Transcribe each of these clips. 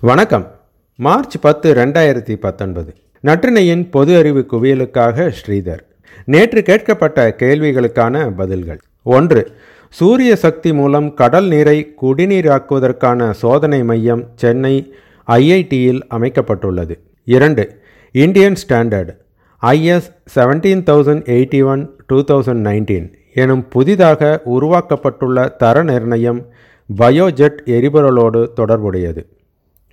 வணக்கம். மார்ச் பத்து ரெண்டாயிரத்தி பத்தொன்பது. நற்றினையின் பொது அறிவு குவியலுக்காக ஸ்ரீதர். நேற்று கேட்கப்பட்ட கேள்விகளுக்கான பதில்கள். ஒன்று சூரிய சக்தி மூலம் கடல் நீரை குடிநீராக்குவதற்கான சோதனை மையம் சென்னை ஐஐடியில் அமைக்கப்பட்டுள்ளது. இரண்டு Indian standard IS seventeen thousand eighty one two thousand nineteen எனும் புதிதாக உருவாக்கப்பட்டுள்ள தர நிர்ணயம் பயோஜெட் எரிபொருளோடு தொடர்புடையது.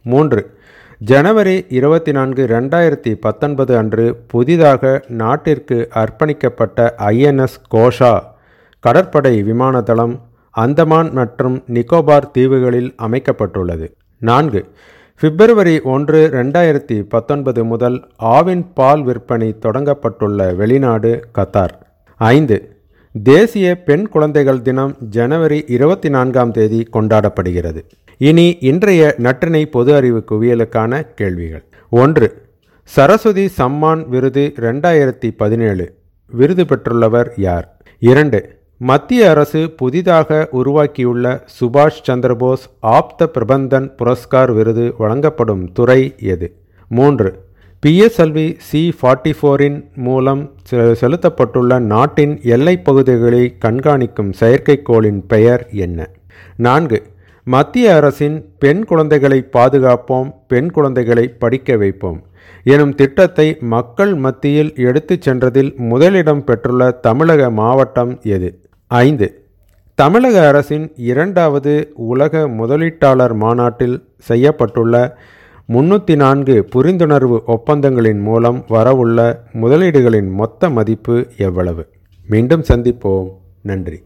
மூன்று. ஜனவரி இருபத்தி நான்கு ரெண்டாயிரத்தி பத்தொன்பது அன்று புதிதாக நாட்டிற்கு அர்ப்பணிக்கப்பட்ட ஐஎன்எஸ் கோஷா கடற்படை விமான தளம் அந்தமான் மற்றும் நிக்கோபார் தீவுகளில் அமைக்கப்பட்டுள்ளது. நான்கு. பிப்ரவரி ஒன்று ரெண்டாயிரத்தி பத்தொன்பது முதல் ஆவின் பால் விற்பனை தொடங்கப்பட்டுள்ள வெளிநாடு கத்தார். ஐந்து. தேசிய பெண் குழந்தைகள் தினம் ஜனவரி இருபத்தி நான்காம் தேதி கொண்டாடப்படுகிறது. இனி இன்றைய நற்றினை பொது அறிவு குவியலுக்கான கேள்விகள். ஒன்று சரஸ்வதி சம்மான் விருது ரெண்டாயிரத்தி பதினேழு விருது பெற்றுள்ளவர் யார்? இரண்டு மத்திய அரசு புதிதாக உருவாக்கியுள்ள சுபாஷ் சந்திரபோஸ் ஆப்த பிரபந்தன் புரஸ்கார் விருது வழங்கப்படும் துறை எது? மூன்று பிஎஸ்எல்வி சி ஃபார்ட்டி ஃபோரின் மூலம் செலுத்தப்பட்டுள்ள நாட்டின் எல்லைப் பகுதிகளை கண்காணிக்கும் செயற்கைக்கோளின் பெயர் என்ன? நான்கு மத்திய அரசின் பெண் குழந்தைகளை பாதுகாப்போம் பெண் குழந்தைகளை படிக்க வைப்போம் எனும் திட்டத்தை மக்கள் மத்தியில் எடுத்துச் சென்றதில் முதலிடம் பெற்றுள்ள தமிழக மாவட்டம் எது? ஐந்து. தமிழக அரசின் இரண்டாவது உலக முதலீட்டாளர் மாநாட்டில் செய்யப்பட்டுள்ள முன்னூற்றி நான்கு புரிந்துணர்வு ஒப்பந்தங்களின் மூலம் வரவுள்ள முதலீடுகளின் மொத்த மதிப்பு எவ்வளவு? மீண்டும் சந்திப்போம். நன்றி.